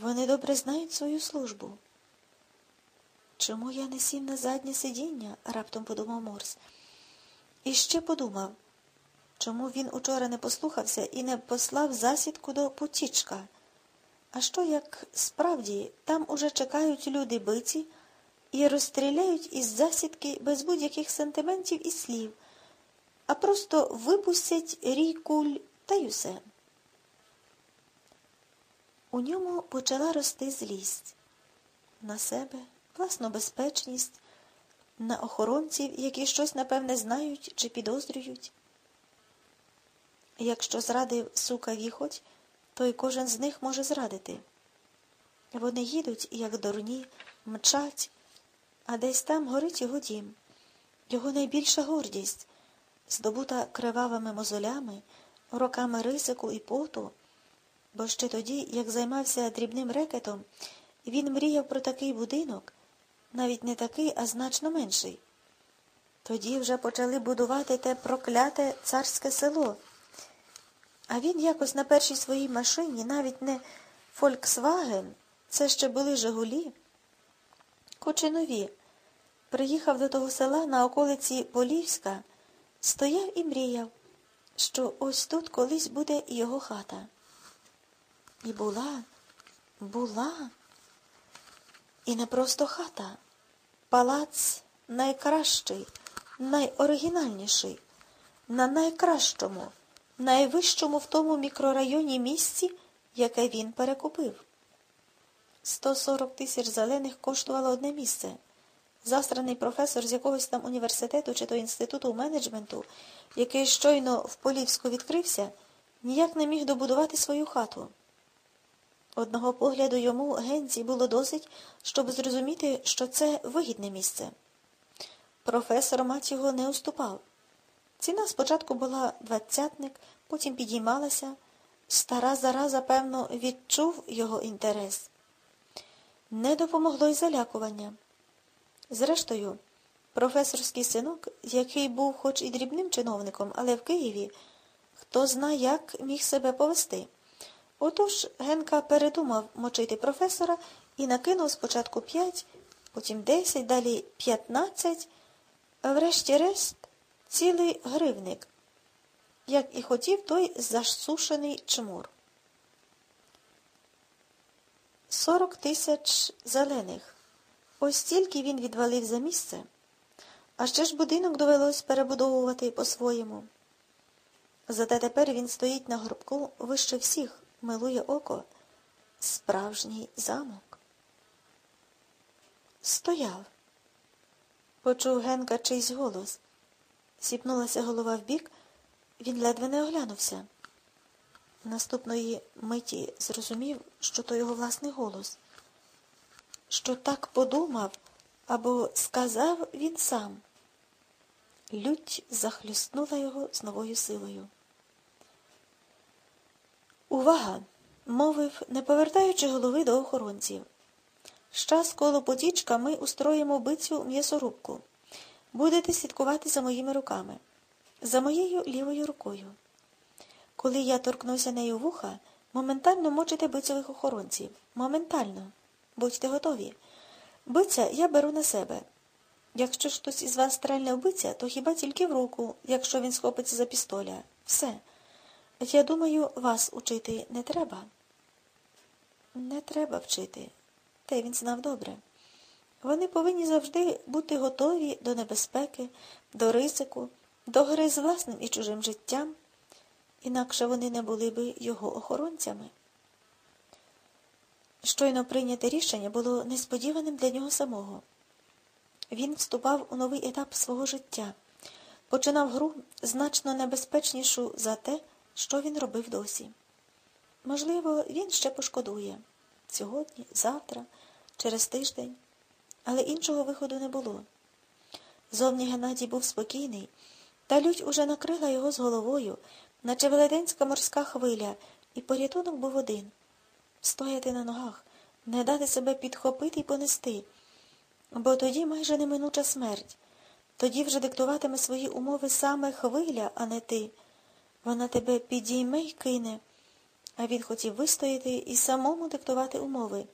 Вони добре знають свою службу. Чому я не сів на заднє сидіння? раптом подумав Морс. І ще подумав, чому він учора не послухався і не послав засідку до Путічка. А що як справді там уже чекають люди биці і розстріляють із засідки без будь-яких сентиментів і слів, а просто випустять рій куль та й усе. У ньому почала рости злість на себе, власну безпечність, на охоронців, які щось, напевне, знають чи підозрюють. Якщо зрадив сука віхоть, то й кожен з них може зрадити. Вони їдуть, як дурні, мчать, а десь там горить його дім, його найбільша гордість, здобута кривавими мозолями, роками ризику і поту, бо ще тоді, як займався дрібним рекетом, він мріяв про такий будинок, навіть не такий, а значно менший. Тоді вже почали будувати те прокляте царське село. А він якось на першій своїй машині, навіть не Фольксваген, це ще були Жигулі, Кочинові, приїхав до того села на околиці Полівська, стояв і мріяв, що ось тут колись буде його хата. І була, була, і не просто хата, палац найкращий, найоригінальніший, на найкращому найвищому в тому мікрорайоні місці, яке він перекупив. 140 тисяч зелених коштувало одне місце. Застраний професор з якогось там університету чи то інституту менеджменту, який щойно в Полівську відкрився, ніяк не міг добудувати свою хату. Одного погляду йому генці було досить, щоб зрозуміти, що це вигідне місце. Професор мать його не уступав. Ціна спочатку була двадцятник, потім підіймалася. Стара зараза, певно, відчув його інтерес. Не допомогло й залякування. Зрештою, професорський синок, який був хоч і дрібним чиновником, але в Києві, хто зна, як міг себе повести. Отож Генка передумав мочити професора і накинув спочатку п'ять, потім десять, далі п'ятнадцять, а врешті-решт цілий гривник, як і хотів той засушений чмур. Сорок тисяч зелених. Ось стільки він відвалив за місце, а ще ж будинок довелось перебудовувати по-своєму. Зате тепер він стоїть на горбку вище всіх, милує око, справжній замок. Стояв. Почув Генка чийсь голос. Сіпнулася голова вбік, він ледве не оглянувся. Наступної миті зрозумів, що то його власний голос, що так подумав або сказав він сам. Лють захлюснула його з новою силою. Увага! мовив, не повертаючи голови до охоронців. Щас коло потічка ми устроїмо бицю м'ясорубку. Будете слідкувати за моїми руками, за моєю лівою рукою. Коли я торкнуся нею вуха, моментально мочите бицьових охоронців. Моментально. Будьте готові. Биця я беру на себе. Якщо ж хтось із вас стрельне вбиця, то хіба тільки в руку, якщо він схопиться за пістоля. Все. Я думаю, вас учити не треба. Не треба вчити. Те він знав добре. Вони повинні завжди бути готові до небезпеки, до ризику, до гри з власним і чужим життям, інакше вони не були би його охоронцями. Щойно прийняте рішення було несподіваним для нього самого. Він вступав у новий етап свого життя, починав гру значно небезпечнішу за те, що він робив досі. Можливо, він ще пошкодує сьогодні, завтра, через тиждень але іншого виходу не було. Зовні Геннадій був спокійний, та лють уже накрила його з головою, наче велетенська морська хвиля, і порятунок був один стояти на ногах, не дати себе підхопити і понести, бо тоді майже неминуча смерть. Тоді вже диктуватиме свої умови саме хвиля, а не ти. Вона тебе підійме й кине, А він хотів вистояти і самому диктувати умови.